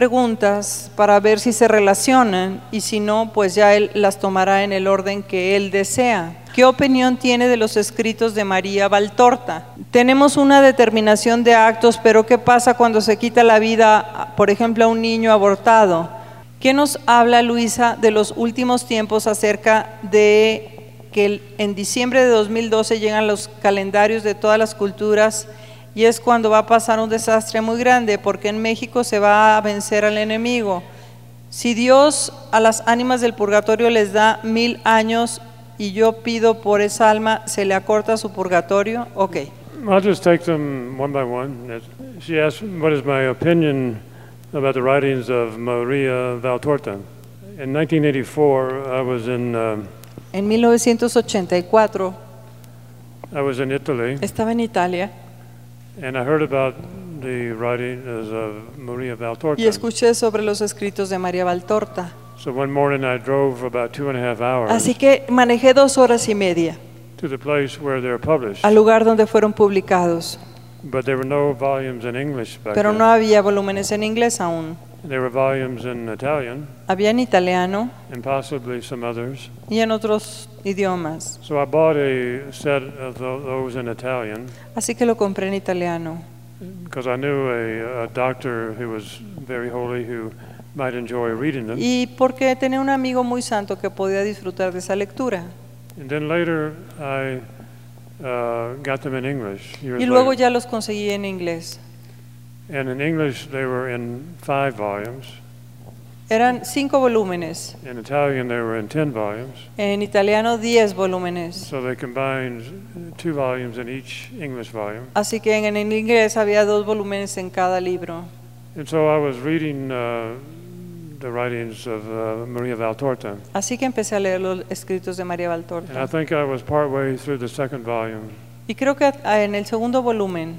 preguntas para ver si se relacionan y si no, pues ya él las tomará en el orden que él desea. ¿Qué opinión tiene de los escritos de María Valtorta? Tenemos una determinación de actos, pero ¿qué pasa cuando se quita la vida, por ejemplo, a un niño abortado? ¿Qué nos habla Luisa de los últimos tiempos acerca de que en diciembre de 2012 llegan los calendarios de todas las culturas y es cuando va a pasar un desastre muy grande porque en México se va a vencer al enemigo? Si Dios a las ánimas del purgatorio les da mil años y yo pido por esa alma, ¿se le acorta su purgatorio? Ok. I'll just take them one by one. She asked, what is my opinion about the writings of Maria Valtorta? In 1984, I was in, um, En 1984 I was in Italy, estaba en Italia y escuché sobre los escritos de María Valtorta. So one morning I drove about two and a half hours Así que manejé dos horas y media to the place where they're published, al lugar donde fueron publicados, but there were no volumes in English back pero then. no había volúmenes en inglés aún. There were volumes in Italian Había en italiano and possibly some others. y en otros idiomas. So I bought a set of tho- those in Italian Así que lo compré en italiano. because I knew a, a doctor who was very holy who might enjoy reading them. Y porque tenía un amigo muy santo que podía disfrutar de esa lectura. And then later I uh, got them in English. Years Y luego later. ya los conseguí en inglés. And in English they were in five volumes. Eran cinco volúmenes. In Italian they were in ten volumes. En italiano, diez volúmenes. So they combined two volumes in each English volume. Así que en el inglés había dos volúmenes en cada libro. And so I was reading uh, the writings of uh, Maria Valtorta. Así que empecé a leer los escritos de María And I Valtorta. think I was partway through the second volume. Y creo que ah, en el segundo volumen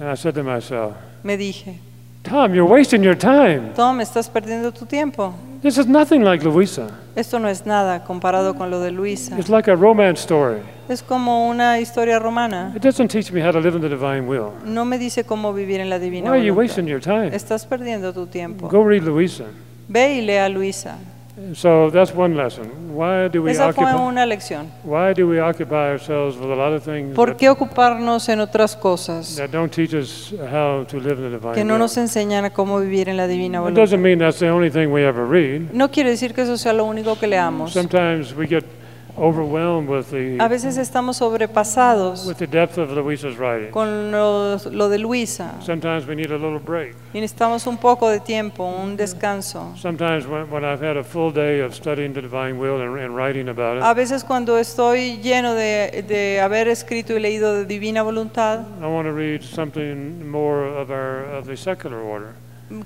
And I said to myself, me dije, Tom, you're wasting your time. Tom, estás perdiendo tu tiempo. This is nothing like Louisa. Esto no es nada comparado con lo de Luisa. It's like a romance story. Es como una historia romana. It doesn't teach me how to live in the divine will. No me dice cómo vivir en la Why divina are you voluntad. wasting your time? Estás perdiendo tu tiempo. Go read Louisa. Ve y lea Luisa. So that's one lesson. Why do we Esa fue una lección. Why do we occupy ourselves with a lot of things ¿Por qué ocuparnos en otras cosas that don't teach us how to live in the divine que no nos enseñan a cómo vivir en la divina It voluntad? doesn't mean that's the only thing we ever read. No quiere decir que eso sea lo único que leamos. Sometimes we get overwhelmed with A the veces estamos sobrepasados with the depth of Louisa's writing. con lo, lo de Luisa Sometimes we need a little break. y necesitamos un poco de tiempo, un descanso. Sometimes when, when I've had a full day of studying the divine will and, and writing about it, A veces cuando estoy lleno de, de haber escrito y leído de divina voluntad, I want to read something more of our of the secular order.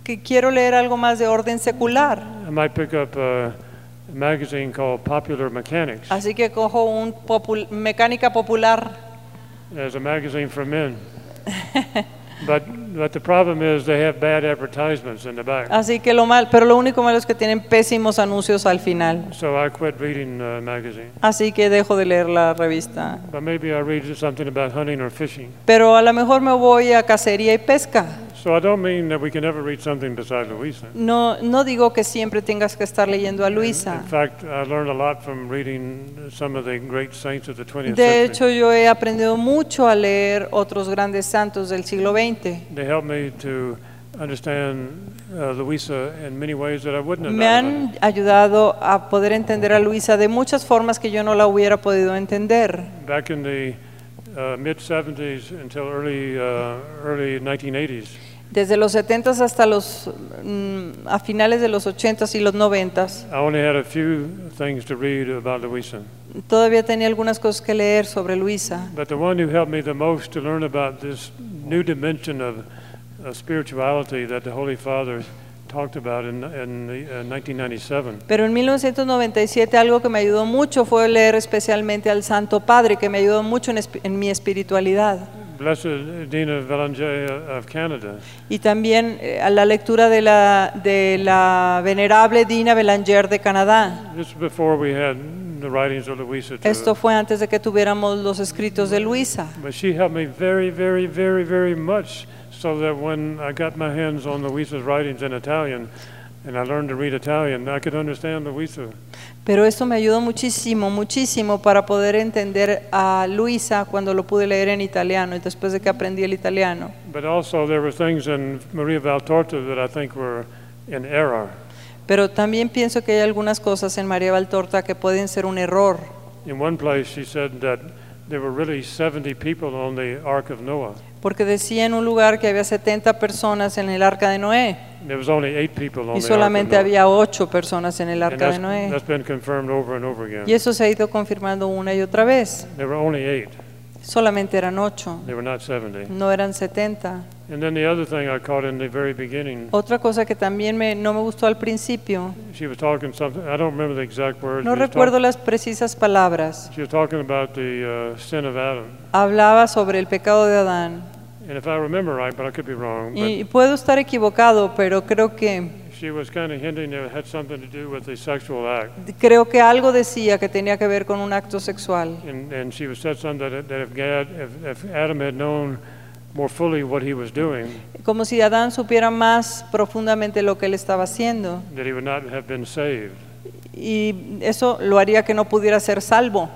que quiero leer algo más de orden secular. I might pick up a magazine called Popular Mechanics Así que cojo un popul- mecánica popular. as a magazine for men. but but the problem is they have bad advertisements in the back. Así que lo mal, pero lo único malo es que tienen pésimos anuncios al final. So I quit reading uh, magazine. Así que dejo de leer la revista. But maybe I read something about hunting or fishing. Pero a lo mejor me voy a cacería y pesca. So I don't mean that we can never read something besides Louisa. No, no digo que siempre tengas que estar leyendo a In Luisa. fact, I learned a lot from reading some of the great saints of the 20th De century. hecho, yo he aprendido mucho a leer otros grandes santos del siglo XX. They helped me to understand uh, Louisa in many ways that I wouldn't have Me known. han ayudado a poder entender a Luisa de muchas formas que yo no la hubiera podido entender. Back in the uh, mid 70s until early uh, early 1980s, Desde los 70 hasta los mm, a finales de los 80 y los 90 I only had a few things to read about Louisa. todavía tenía algunas cosas que leer sobre Luisa. But the one who helped me the most to learn about this new dimension of spirituality that the Holy Father talked about in, in the, uh, 1997 Pero en 1997 algo que me ayudó mucho fue leer especialmente al Santo Padre, que me ayudó mucho en mi espiritualidad. Blessed Dina Valanger of Canada. Y también eh, a la lectura de la, de la venerable Dina Belanger de Canadá. This is before we had the writings of Louisa. to- Esto fue antes de que tuviéramos los escritos de Luisa. But she helped me very, very, very, very much so that when I got my hands on Luisa's writings in Italian and I learned to read Italian, I could understand Luisa. Pero esto me ayudó muchísimo, muchísimo para poder entender a Luisa cuando lo pude leer en italiano y después de que aprendí el italiano. But also, there were things in Maria Valtorta that I think were in error. Pero también pienso que hay algunas cosas en María Valtorta que pueden ser un error. In one place, she said that there were really 70 people on the Ark of Noah. Porque decía en un lugar que había 70 personas en el arca de Noé There was only eight people on y solamente había 8 personas en el arca de Noé. that's been confirmed over and over again. Y eso se ha ido confirmando una y otra vez. There were only eight. Solamente eran 8, They were not 70. no eran 70. And then the other thing I caught in the very beginning, Otra cosa que también me, no me gustó al principio, she was talking something, I don't remember the exact words. no recuerdo las precisas palabras, She was talking about the uh, sin of Adam. hablaba sobre el pecado de Adán. And if I remember right, but I could be wrong, Y puedo estar equivocado, pero creo que, she was kind of hinting that it had something to do with the sexual act. creo que algo decía que tenía que ver con un acto sexual. And, and she was said something that, that if, Gad, if, if Adam had known more fully what he was doing, Como si Adán supiera más profundamente lo que él estaba haciendo. that he would not have been saved. Y eso lo haría que no pudiera ser salvo.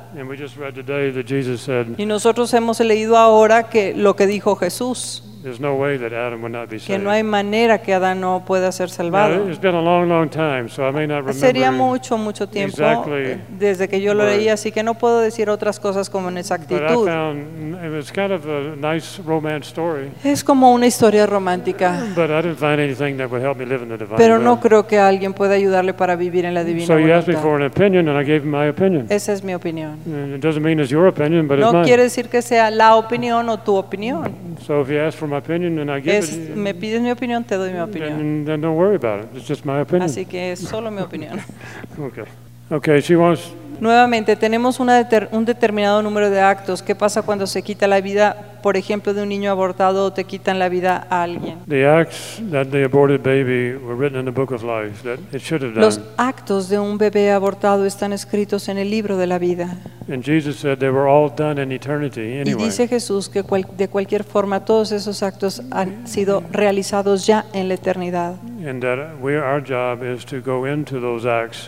Y nosotros hemos leído ahora que lo que dijo Jesús, there's no way that Adam would not be que no hay manera que Adán no pueda ser salvado. it's been a long, long time, so I may not Sería remember. mucho, mucho tiempo exactly eh, desde que yo lo leí, así que no puedo decir otras cosas como en exactitud. found it was kind of a nice romance story, Es como una historia romántica, but I didn't find anything that would help me live in the divine pero no creo que alguien pueda ayudarle para vivir en la divina So you asked me for voluntad. an opinion, and I gave my opinion. Esa es mi opinión. And it doesn't mean it's your opinion, but it's No quiere decir que sea la opinión o tu opinión. So if you ask for my opinion and I give Es, it, me pides mi opinión, te doy mi opinión. then, then don't worry about it. It's just my opinion. Así que es solo mi opinión. Okay. Okay, she wants, Nuevamente, tenemos una deter- un determinado número de actos. ¿Qué pasa cuando se quita la vida, por ejemplo, de un niño abortado o te quitan la vida a alguien? the acts that the aborted baby were written in the book of life that it should have Los done. actos de un bebé abortado están escritos en el libro de la vida. And Jesus said they were all done in eternity Y dice Jesús que cual- de cualquier forma todos esos actos han sido realizados ya en la eternidad.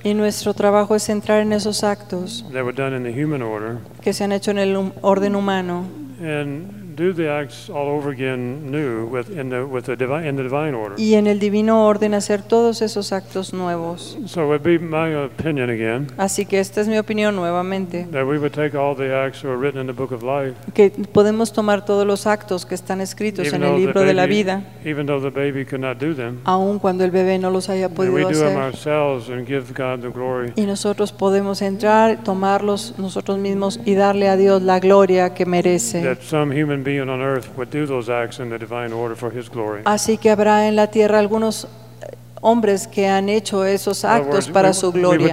Y nuestro trabajo es entrar en esos actos that were done in the human order que se han hecho en el orden humano and do the acts all over again new with, in, the, with the divine, in the divine order. y en el divino orden hacer todos esos actos nuevos. So it would be my opinion again Así que esta es mi opinión nuevamente, that we would take all the acts that were written in the book of life, que podemos tomar todos los actos que están escritos even en el libro de la baby, vida, even though the baby could not do them, aun cuando el bebé no los haya and we podido do them hacer. ourselves and give God the glory. Y nosotros podemos entrar, tomarlos nosotros mismos y darle a Dios la gloria que merece. That some human being on earth would do those acts in the divine order for His glory. Así que habrá en la tierra algunos eh, hombres que han hecho esos actos para su gloria.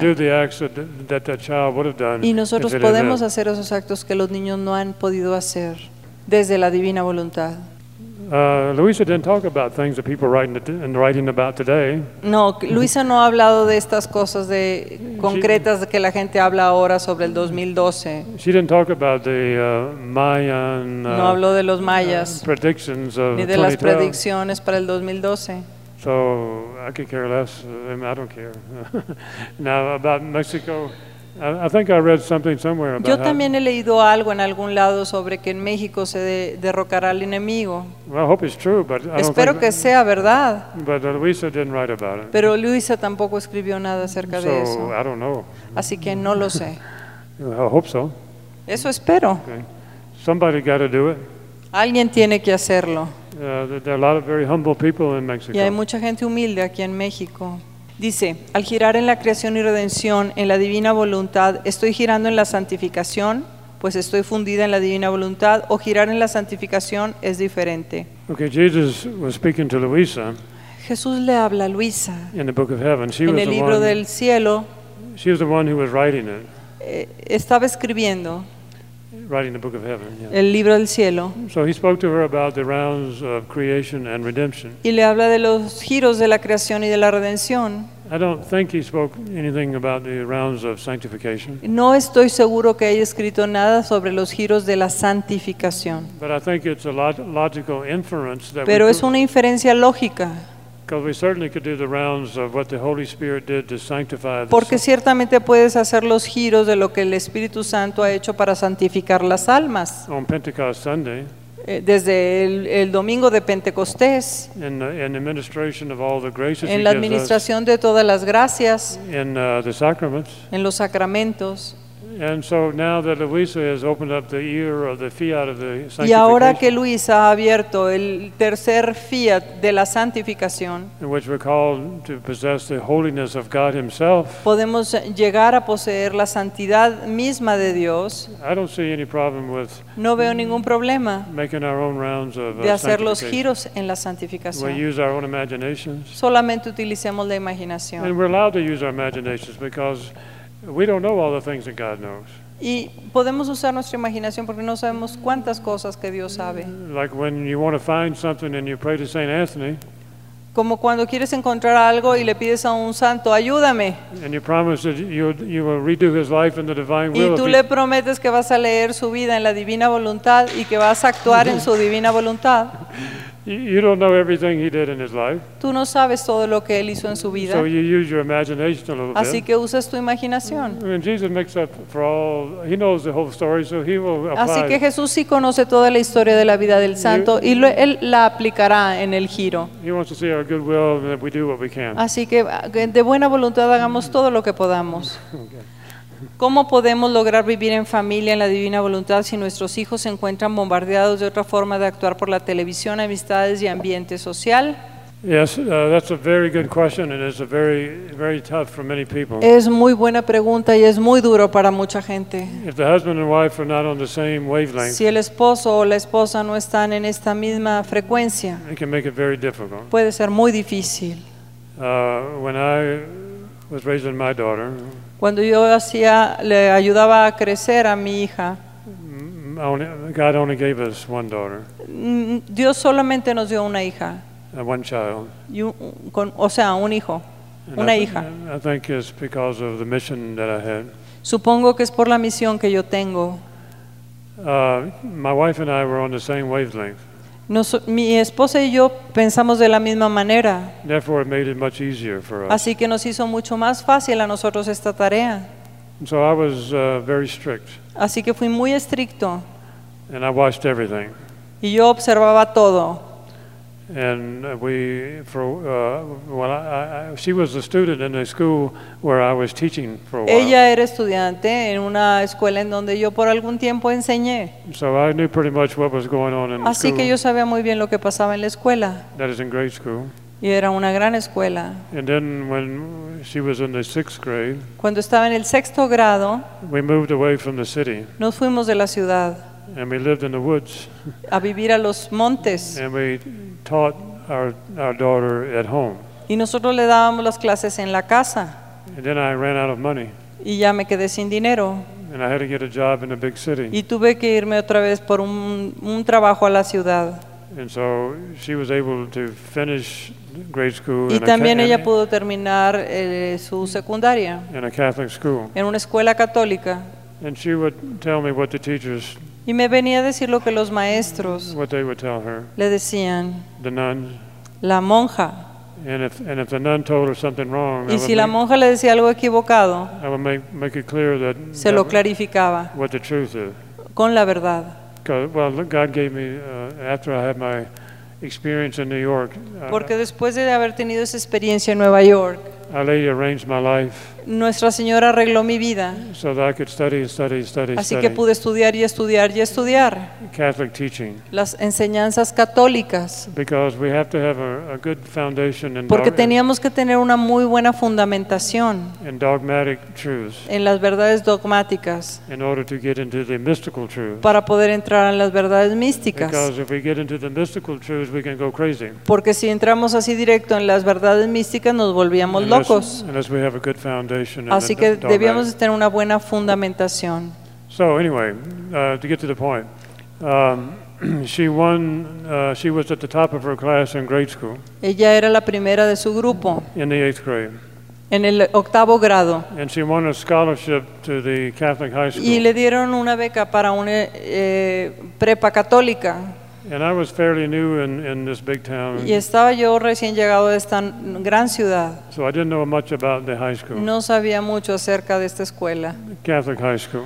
Y nosotros podemos hacer esos actos que los niños no han podido hacer desde la divina voluntad. Uh, Louisa didn't talk about things that people writing it- and writing about today. No, Luisa no ha hablado de estas cosas de concretas de que la gente habla ahora sobre el 2012. She didn't talk about the uh, Mayan uh, No habló de los mayas predictions of ni de las 2012. predicciones para el 2012. So I could care less. I don't care. now about Mexico, I, I think I read something somewhere about Yo también he leído algo en algún lado sobre que en México se de- derrocará al enemigo. Well, I hope it's true, but I don't Espero que sea verdad, But Louisa didn't write about it. pero Luisa tampoco escribió nada acerca de So eso. I don't know. Así que no lo sé. I hope so. Eso espero. Okay. Somebody got to do it. Alguien tiene que hacerlo. There there are a lot of very humble people in Mexico. Y hay mucha gente humilde aquí en México. Dice, al girar en la creación y redención, en la divina voluntad, ¿estoy girando en la santificación? Pues estoy fundida en la divina voluntad, o girar en la santificación es diferente. Okay, Jesus was speaking to Louisa Jesús le habla a Luisa in the book of heaven. She en was el the libro one. del cielo, She was the one who was writing it, eh, estaba escribiendo writing the book of heaven. yeah. el libro del cielo So he spoke to her about the rounds of creation and redemption. y le habla de los giros de la creación y de la redención. I don't think he spoke anything about the rounds of sanctification, No estoy seguro que haya escrito nada sobre los giros de la santificación, but I think it's a log- logical inference that pero we es una inferencia lógica, because we certainly could do the rounds of what the Holy Spirit did to sanctify the porque ciertamente puedes hacer los giros de lo que el Espíritu Santo ha hecho para santificar las almas. on Pentecost Sunday Eh, Desde el, el domingo de Pentecostés, in the, in the administration of all the graces he en la us administración de todas las gracias, in uh, the sacraments. en los sacramentos. And so now that Luisa has opened up the ear of the fiat of the Y ahora que sanctification, Luis ha abierto el tercer fiat de la santificación, in which we're called to possess the holiness of God Himself, podemos llegar a poseer la santidad misma de Dios. I don't see any problem with No veo ningún problema making our own rounds of uh, de hacer los giros en la We santificación. use our own imaginations. Solamente utilicemos la And imaginación. We don't know all the things that God knows. Y podemos usar nuestra imaginación porque no sabemos cuántas cosas que Dios sabe. Like when you want to find something and you pray to St. Anthony Como cuando quieres encontrar algo y le pides a un santo, ayúdame. and you promise that you, you will redo his life in the divine Y will. if tú le prometes que vas a leer su vida en la divina voluntad y que vas a actuar en su divina voluntad. you, don't know everything he did in his life. Tú no sabes todo lo que él hizo en su vida. So you use your imagination a little Así bit. que usas tu imaginación. And Jesus makes up for all, he knows the whole story, so he will Así que. Jesús sí conoce toda la historia de la vida del santo y lo- él la aplicará en el giro. He wants to see our goodwill and that we do what we can. Así que que de buena voluntad hagamos todo lo que podamos. ¿Cómo podemos lograr vivir en familia en la divina voluntad si nuestros hijos se encuentran bombardeados de otra forma de actuar por la televisión, amistades y ambiente social? Yes, that's a very good question, and it's a very, very tough for many people. Es muy buena pregunta y es muy duro para mucha gente. If the husband and wife are not on the same wavelength, Si el esposo o la esposa no están en esta misma frecuencia, it can make it very difficult. puede ser muy difícil. Uh, when I was raising my daughter, Cuando yo hacía, le ayudaba a crecer a mi hija, mm, only, God only gave us one daughter, mm, Dios solamente nos dio una hija, uh, one child. y un- con- o sea, un hijo, And una I, hija. I think it's because of the mission that I had. Supongo que es por la misión que yo tengo. Uh, my wife and I were on the same wavelength. Nos- mi esposa y yo pensamos de la misma manera, Therefore, it made it much easier for us. así que nos hizo mucho más fácil a nosotros esta tarea. And so I was uh, very strict, Así que fui muy estricto and I watched everything. y yo observaba todo. And we, for uh, when I, I, she was a student in a school where I was teaching for a while. Ella era estudiante en una escuela en donde yo por algún tiempo enseñé, So I knew pretty much what was going on in the así school. que yo sabía muy bien lo que pasaba en la escuela That is in grade school. y era una gran escuela. And then when she was in the sixth grade, Cuando estaba en el sexto grado, we moved away from the city nos fuimos de la ciudad and we lived in the woods a vivir a los montes and we taught our, our daughter at home. y nosotros le dábamos las clases en la casa And then I ran out of money y ya me quedé sin dinero and I had to get a job in a big city. y tuve que irme otra vez por un, un trabajo a la ciudad. And so she was able to finish grade school Y también ella pudo terminar eh, su secundaria in a Catholic school. en una escuela católica. And she would tell me what the teachers, Y me venía a decir lo que los maestros what they would tell her, le decían, the nuns. la monja. And if, and if the nun told her something wrong, I Y si la make, monja le decía algo equivocado, I make, make that, se lo clarificaba what the truth is. con la verdad. 'Cause, well, look, God gave me, after I had my experience in New York, Porque después de haber tenido esa experiencia en Nueva York, Our Lady arranged my life Nuestra Señora arregló mi vida, so that I could study and study and study, así study que pude estudiar y estudiar y estudiar Catholic teaching. las enseñanzas católicas, Because we have to have a, a good foundation in, porque teníamos que tener una muy buena fundamentación in dogmatic truths en las verdades dogmáticas in order to get into the mystical truths. para poder entrar en las verdades místicas. Because if we get into the mystical truths, we can go crazy. Porque si entramos así directo en las verdades místicas nos volvíamos Unless- locos. Unless we have a good foundation Así que debíamos de tener una buena fundamentación. So anyway, uh, to get to the point, um, she won. Uh, she was at the top of her class in grade school Ella era la primera de su grupo in the eighth grade. en el octavo grado and she won a scholarship to the Catholic high school. y le dieron una beca para una eh, prepa católica. And I was fairly new in, in this big town, Y estaba yo recién llegado de esta gran ciudad. so I didn't know much about the high school, No sabía mucho acerca de esta escuela Catholic high school.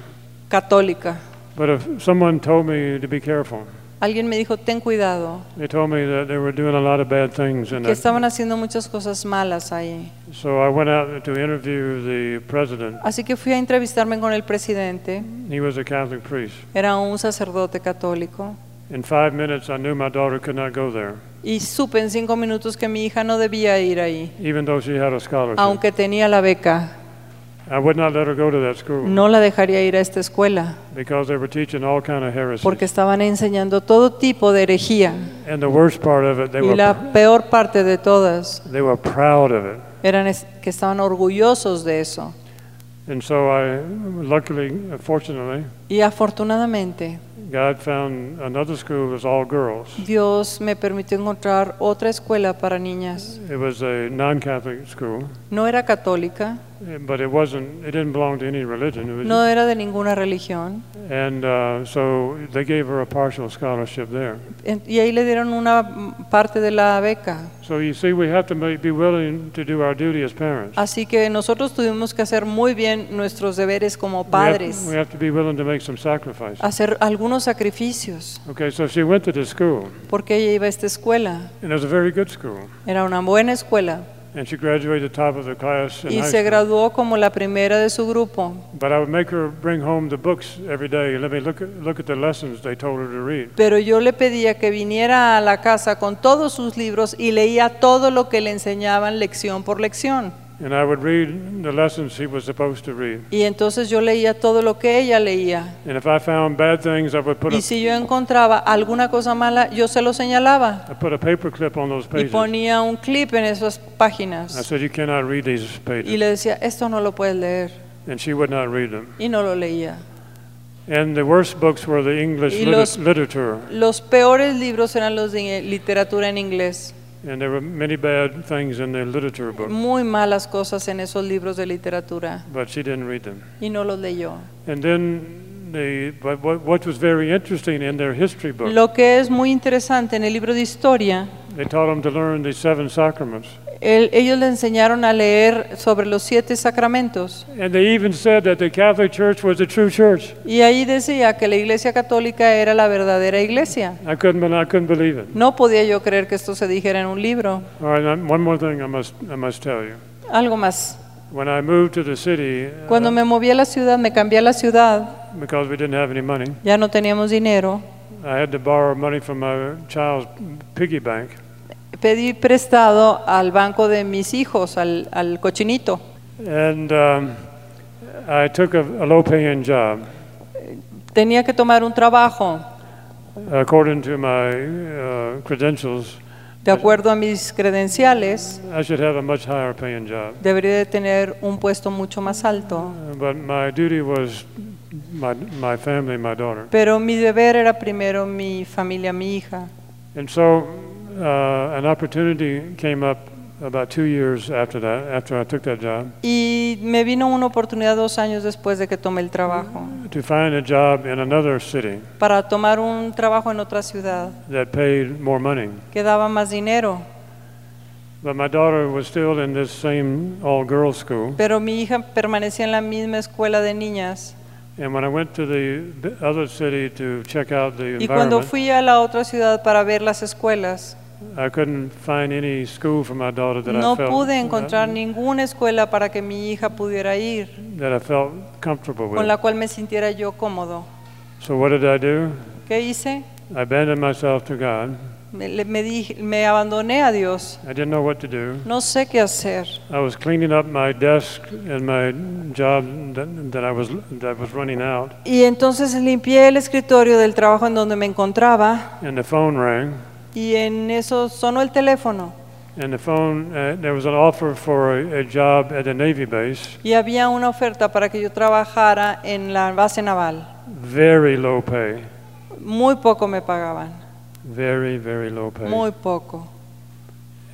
católica. But if someone told me to be careful, Alguien me dijo, ten cuidado, they told me that they were doing a lot of bad things in que estaban haciendo muchas cosas malas ahí. So I went out to interview the president. Así que fui a entrevistarme con el presidente. He was a Catholic priest. Era un sacerdote católico. In five minutes, I knew my daughter could not go there, Y supe en cinco minutos que mi hija no debía ir ahí, even though she had a scholarship. aunque tenía la beca. I would not let her go to that school No la dejaría ir a esta escuela, because they were teaching all kind of heresies. porque estaban enseñando todo tipo de herejía. And the worst part of it, they Y were la peor parte de todas they were proud of it. eran es- que estaban orgullosos de eso. And so I, luckily, fortunately, Y afortunadamente, God found another school that was all girls. Dios me permitió encontrar otra escuela para niñas. It was a non-Catholic school, No era católica, but it wasn't. It didn't belong to any religion. It was, no era de ninguna religión. and uh, so they gave her a partial scholarship there. Y ahí le dieron una parte de la beca. So you see, we have to be willing to do our duty as parents. Así que nosotros tuvimos que hacer muy bien nuestros deberes como We have, padres, we have to be willing to make some sacrifices. hacer algunos sacrificios, Okay, so she went to the school, porque ella iba a esta escuela. and it was a very good school. Era una buena escuela And she graduated top of the class in y high se graduó como la primera de su grupo. But I would make her bring home the books every day and let me look at, look at the lessons they told her to read. Pero yo le pedía que viniera a la casa con todos sus libros y leía todo lo que le enseñaban lección por lección. And I would read the lessons she was supposed to read. Y entonces yo leía todo lo que ella leía. And if I found bad things, I would put Y si yo encontraba alguna cosa mala, yo se lo señalaba I put a paper clip on those y pages. ponía un clip en esas I páginas. said, you cannot read these Y pages. le decía, esto no lo puedes leer. And she would not read them. Y no lo leía. And the worst books were the English Y los- literature. Los peores libros eran los de literatura en inglés. And there were many bad things in the literature book. Muy malas cosas en esos libros de literatura. But she didn't read them. Y no los leyó. And then the, but what, what was very interesting in their history book, Lo que es muy interesante en el libro de historia, they taught them to learn the seven sacraments. ellos le enseñaron a leer sobre los siete sacramentos. And they even said that the Catholic Church was the true church. Y ahí decía que la iglesia católica era la verdadera iglesia. I couldn't, I couldn't believe it. No podía yo creer que esto se dijera en un libro. All right, now, one more thing I must, I must tell you. Algo más. When I moved to the city, uh, Cuando me moví a la ciudad, me cambié a la ciudad, because we didn't have any money, ya no teníamos dinero. I had to borrow money from my child's piggy bank. Pedí prestado al banco de mis hijos, al, al cochinito. And um, I took a, a low paying job. Tenía que tomar un trabajo, According to my uh, credentials, de acuerdo a mis credenciales, I should have a much higher paying job. debería de tener un puesto mucho más alto. But my duty was my, my family, my daughter. Pero mi deber era primero mi familia, mi hija. And so an opportunity came up about two years after that, after I took that job, Y me vino una oportunidad dos años después de que tomé el trabajo, to find a job in another city para tomar un trabajo en otra ciudad that paid more money. que daba más dinero. But my daughter was still in this same all girls school. Pero mi hija permanecía en la misma escuela de niñas. And when I went to the b- other city to check out the Y cuando fui a la otra ciudad para ver las escuelas, I couldn't find any school for my daughter that no pude encontrar ninguna escuela para que mi hija pudiera ir, that I felt comfortable with. con la cual me sintiera yo cómodo. So what did I do? ¿Qué hice? I abandoned myself to God. Me, me dije- me abandoné a Dios. I didn't know what to do. No sé qué hacer. I was cleaning up my desk and my job that, that I was that was running out, Y entonces limpié el escritorio del trabajo en donde me encontraba and the phone rang. Y en eso sonó el teléfono And the phone, uh, there was an offer for a, a job at a Navy base, y había una oferta para que yo trabajara en la base naval. very low pay, Muy poco me pagaban, very very low pay. muy poco.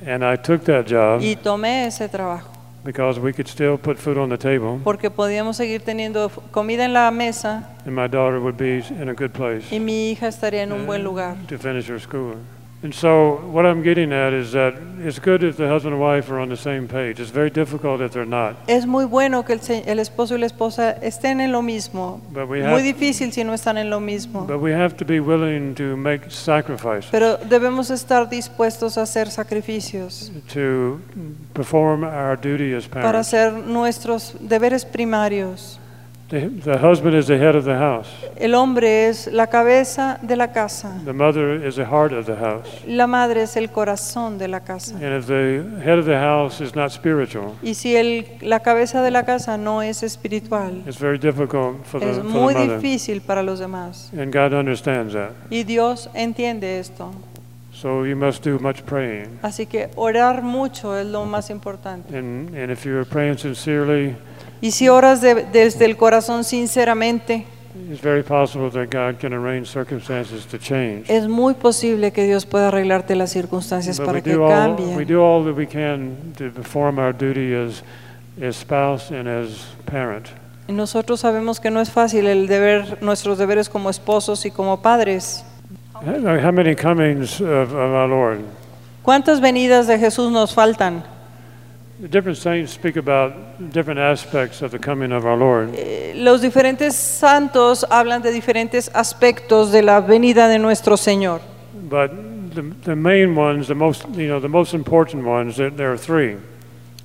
And I took that job, Y tomé ese trabajo. because we could still put food on the table porque podíamos seguir teniendo comida en la mesa and my daughter would be in a good place y mi hija estaría en un buen lugar. to finish her school. And so what I'm getting at is that it's good if the husband and wife are on the same page. It's very difficult if they're not. Es muy bueno que el, se- el esposo y la esposa estén en lo mismo. But we Muy have, difícil si no están en lo mismo. but we have to be willing to make sacrifices Pero debemos estar dispuestos a hacer sacrificios to perform our duty as para parents. hacer nuestros deberes primarios. The, the husband is the head of the house. El hombre es la cabeza de la casa. The mother is the heart of the house. La madre es el corazón de la casa. And if the head of the house is not spiritual, Y si el, la cabeza de la casa no es espiritual, it's very difficult for the, es for muy the mother. difícil para los demás. And God understands that. Y Dios entiende esto. So you must do much praying. Así que orar mucho es lo más importante. And, and if you're praying sincerely, Y si oras de- desde el corazón sinceramente, it's very possible that God can arrange circumstances to change. es muy posible que Dios pueda arreglarte las circunstancias But para que do, all, we cambien. do all that we can to perform our duty as, as spouse and as parent. Y nosotros sabemos que no es fácil el deber, nuestros deberes como esposos y como padres. How how many comings of, of our Lord? ¿Cuántas venidas de Jesús nos faltan? Los diferentes santos hablan de diferentes aspectos de la venida de nuestro Señor. But the, the main ones, the most, you know, the most important ones, there, there are three.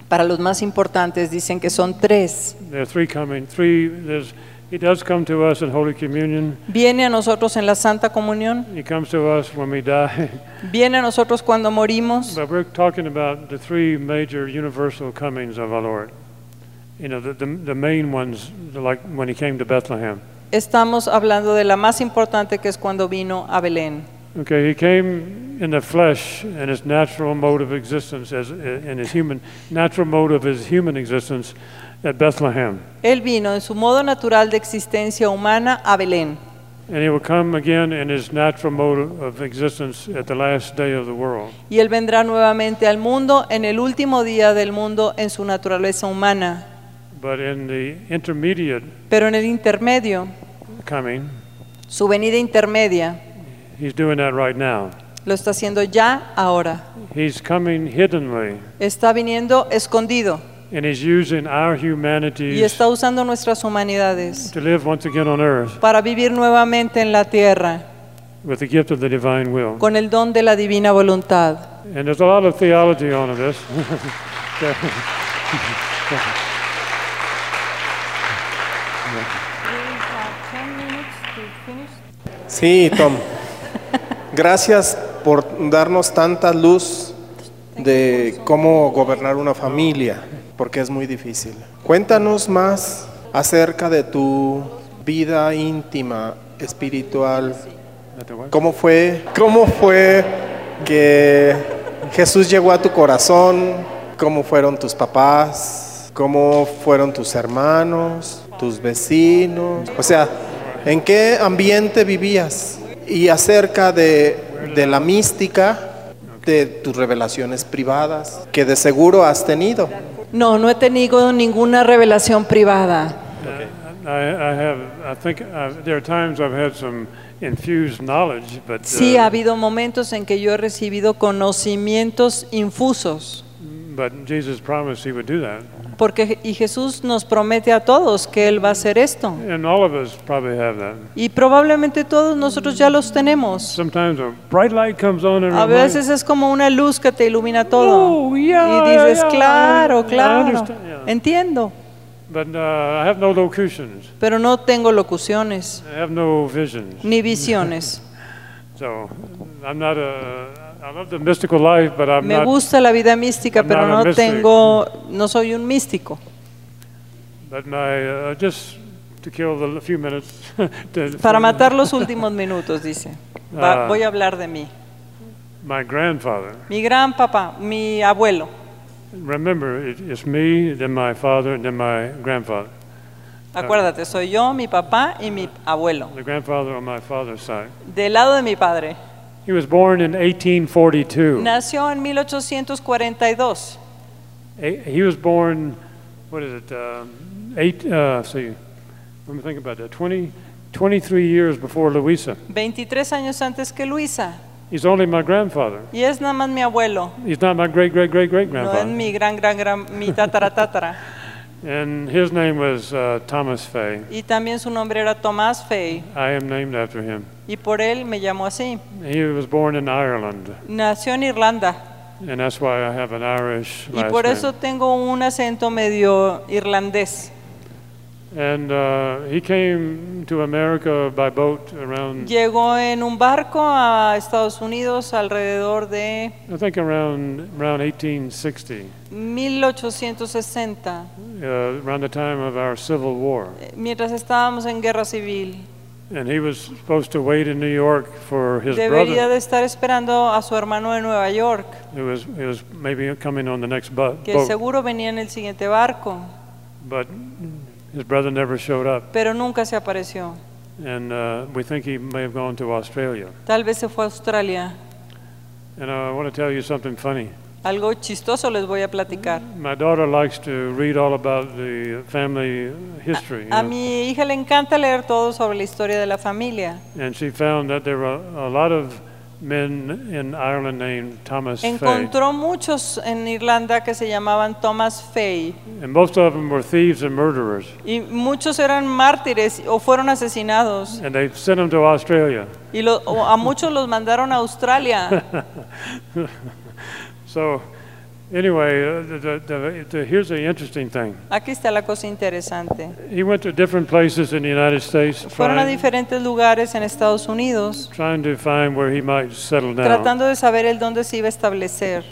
Para los más importantes dicen que son tres. There are three coming. Three. There's, he does come to us in Holy Communion. Viene a nosotros en la Santa Comunión, He comes to us when we die. viene a nosotros cuando morimos, but we're talking about the three major universal comings of our Lord. You know, the, the, the main ones, like when he came to Bethlehem. estamos hablando de la más importante que es cuando vino a Belén. Okay, he came in the flesh in his natural mode of existence, as in his human natural mode of his human existence at Bethlehem, Él vino en su modo natural de existencia humana a Belén and he will come again in his natural mode of existence at the last day of the world. y Él vendrá nuevamente al mundo en el último día del mundo en su naturaleza humana. But in the intermediate Pero en el intermedio, coming, su venida intermedia, he's doing that right now. lo está haciendo ya ahora. He's coming hiddenly, Está viniendo escondido and he's using our y humanities está usando nuestras humanidades to live once again on earth para vivir nuevamente en la tierra with the gift of the divine will. con el don de la divina voluntad. And there's a lot of theology on this. Sí, Tom. Gracias por darnos tanta luz de cómo gobernar una familia, porque es muy difícil. Cuéntanos más acerca de tu vida íntima, espiritual. ¿Cómo fue? ¿Cómo fue que Jesús llegó a tu corazón? ¿Cómo fueron tus papás? ¿Cómo fueron tus hermanos, tus vecinos? O sea, ¿en qué ambiente vivías? Y acerca de, de la mística, de tus revelaciones privadas, que de seguro has tenido. No, no he tenido ninguna revelación privada. I, I have, I think uh, there are times I've had some infused knowledge, but uh, Sí, ha habido momentos en que yo he recibido conocimientos infusos, but Jesus promised He would do that, porque y Jesús nos promete a todos que Él va a hacer esto. and all of us probably have that. Y probablemente todos nosotros ya los tenemos. Sometimes a bright light comes on in A our mind. veces es como una luz que te ilumina todo. Oh, yeah, Y dices, yeah, claro, claro, yeah. entiendo. But uh, I have no locutions. Pero no tengo locuciones I have no visions. ni visiones. So I'm not a. I love the mystical life, but I'm Me gusta la vida mística, pero no tengo, no soy un místico. But my just to kill the few minutes. to- Para matar los últimos minutos, dice. Va- Ah. voy a hablar de mí. My grandfather. Mi gran papá, mi abuelo. Remember, it, it's me, then my father, then my grandfather. Acuérdate, soy yo, mi papá y mi abuelo. The grandfather on my father's side. Del lado de mi padre. He was born in 1842. Nació en 1842. he was born, what is it, um, eight, uh, see, let me think about that, 20, 23 years before Louisa. 23 años antes que Luisa. He's only my grandfather. Y es nada más mi abuelo. He's not my great, great, great, great grandfather. No es mi gran, gran, gran, mi tatara, tatara. And his name was uh, Thomas Fay. Y también su nombre era Tomás Fey. I am named after him. Y por él me llamó así. He was born in Ireland, Nació en Irlanda. and that's why I have an Irish Y last por name. eso tengo un acento medio irlandés. And uh, he came to America by boat around, Llegó en un barco a Estados Unidos alrededor de I think around around 1860, 1860, uh, around the time of our Civil War. eh, mientras estábamos en guerra civil. And he was supposed to wait in New York for his Debería brother, de estar esperando a su hermano de Nueva York, who was, who was maybe coming on the next bu- que boat, seguro venía en el siguiente barco, but his brother never showed up. pero nunca se apareció. And uh, we think he may have gone to Australia. Tal vez se fue a Australia. And I want to tell you something funny. Algo chistoso les voy a platicar. My daughter likes to read all about the family history. you A mi hija le encanta leer todo sobre la historia de la familia. And she found that there were a lot of men in Ireland named Thomas Fay. Encontró muchos en Irlanda que se llamaban Thomas Fay And most of them were thieves and murderers. y muchos eran mártires o fueron asesinados And they sent them to Australia. y lo- a muchos los mandaron a Australia. So, anyway, uh, the, the, the, here's the interesting thing. Aquí está la cosa interesante. He went to different places in the United States Fueron a trying, diferentes lugares en Estados Unidos trying to find where he might settle down. tratando de saber el dónde se iba a establecer.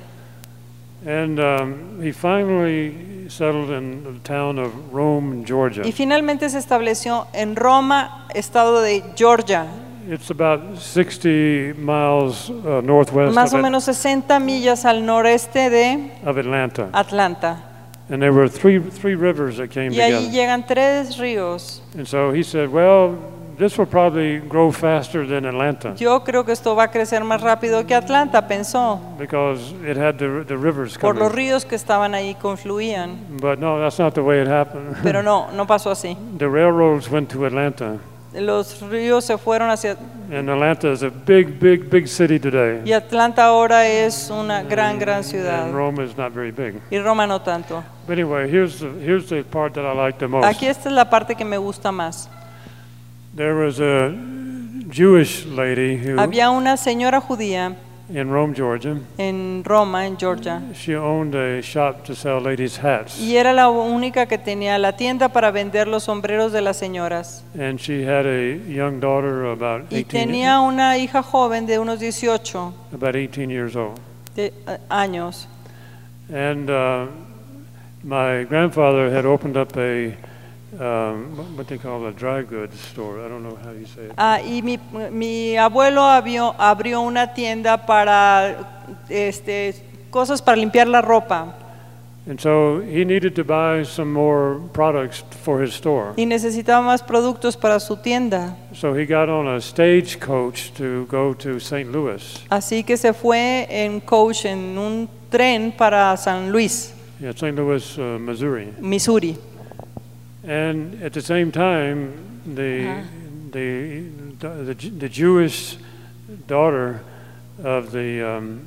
And um, he finally settled in the town of Rome, Georgia. Y finalmente se estableció en Roma, estado de Georgia, It's about 60 miles uh, northwest más o menos 60 millas al noreste de of Atlanta. Atlanta. And there were three, three rivers that came Y ahí together. llegan tres ríos. And so he said, well, this will probably grow faster than Atlanta Yo creo que esto va a crecer más rápido que Atlanta, pensó, because it had the, the rivers por los coming. ríos que estaban ahí confluían. But no, that's not the way it happened. Pero no, no pasó así. the railroads went to Atlanta. Los ríos se fueron hacia... And Atlanta is a big, big, big city today. Y Atlanta ahora es una gran, gran ciudad. And Rome is not very big. Y Roma no tanto. But anyway, here's the, here's the part that I like the most. Aquí esta es la parte que me gusta más. There was a Jewish lady who, Había una señora judía in Rome, Georgia, en Roma, en Georgia, she owned a shop to sell ladies' hats. y era la única que tenía la tienda para vender los sombreros de las señoras. And she had a young daughter about Y 18, tenía una hija joven de unos 18 about 18 years old. de- eh, años. And uh, my grandfather had opened up a, um, what- what they call a dry goods store. I don't know how you say it. Ah, y mi, mi abuelo abrió, abrió una tienda para este, cosas para limpiar la ropa And so he needed to buy some more products for his store. y necesitaba más productos para su tienda. So he got on a stagecoach to go to St. Louis. Así que se fue en coach en un tren para San Luis, Yeah, St. Louis, uh, Missouri. Missouri. And at the same time, the, Uh-huh. the, the, the Jewish daughter of the, um,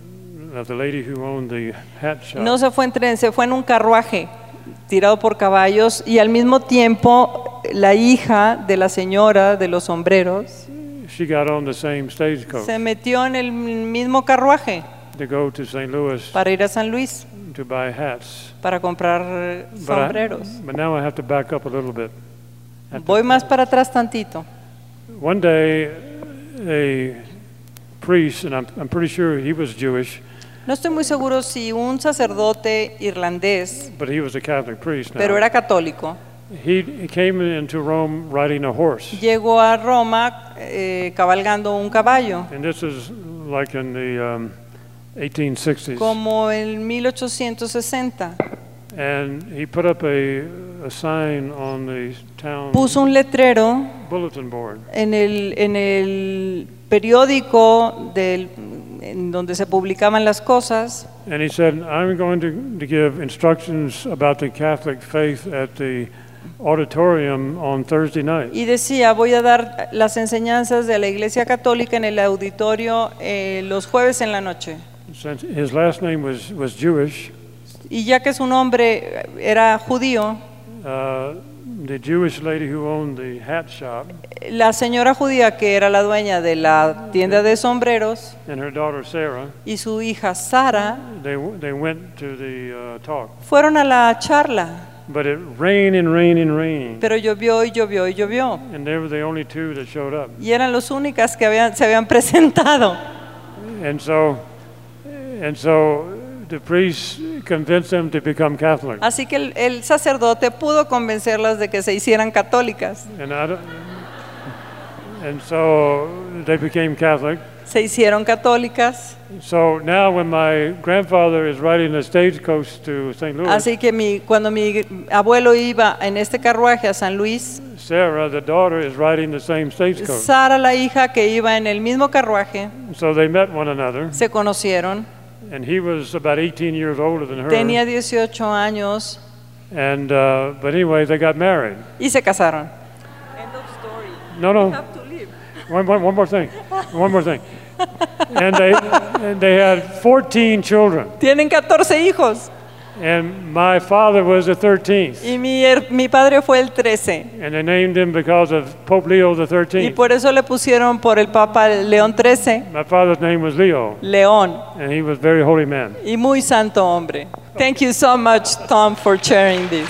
of the lady who owned the hat shop, No se fue en tren, se fue en un carruaje tirado por caballos y al mismo tiempo la hija de la señora de los sombreros she got on the same stagecoach se metió en el mismo carruaje to go to St. Louis para ir a San Luis to buy hats. para comprar eh, But, I- sombreros. but now I have to back up a little bit. Voy más para atrás tantito. One day, a priest, and I'm, I'm pretty sure he was Jewish, No estoy muy seguro si un sacerdote irlandés, but he was a Catholic priest now. pero era católico, He, he came into Rome riding a horse. llegó a Roma eh, cabalgando un caballo, And this is like in the um, 1860s. como en 1860. And he put up a, a sign on the town Puso un letrero bulletin board. en el, en el periódico del, en donde se publicaban las cosas And he said, I'm going to, to give instructions about the Catholic faith at the auditorium on Thursday night. Y decía, voy a dar las enseñanzas de la Iglesia Católica en el auditorio eh, los jueves en la noche. Since his last name was, was Jewish, Y ya que su nombre era judío, uh, the Jewish lady who owned the hat shop la señora judía que era la dueña de la tienda de sombreros and her daughter Sarah, y su hija Sara they, they went to the uh, talk. fueron a la charla, But it rained and rained and rained. pero llovió y llovió y llovió. And they were the only two that showed up. Y eran las únicas que habían, se habían presentado. And so, Así que el, el sacerdote pudo convencerlas de que se hicieran católicas. And, so they became Catholic. Se hicieron católicas. So now when my grandfather is riding a stagecoach to St. Louis, Así que mi, cuando mi abuelo iba en este carruaje a San Luis, Sarah, the daughter, is riding the same stagecoach. Sara, la hija que iba en el mismo carruaje, So they met one another, se conocieron. And he was about 18 years older than her. Tenía 18 años And uh, but anyway, they got married. y se casaron. End of story. No, no. One, one, one more thing. One more thing. and they and they had 14 children, Tienen 14 hijos and my father was the 13th, y mi, her- mi padre fue el 13. and they named him because of Pope Leo the 13th. Y 13th. por eso le pusieron por el Papa León 13, My father's name was Leo, León, and he was a very holy man. y muy santo hombre. Thank you so much, Tom, for sharing this.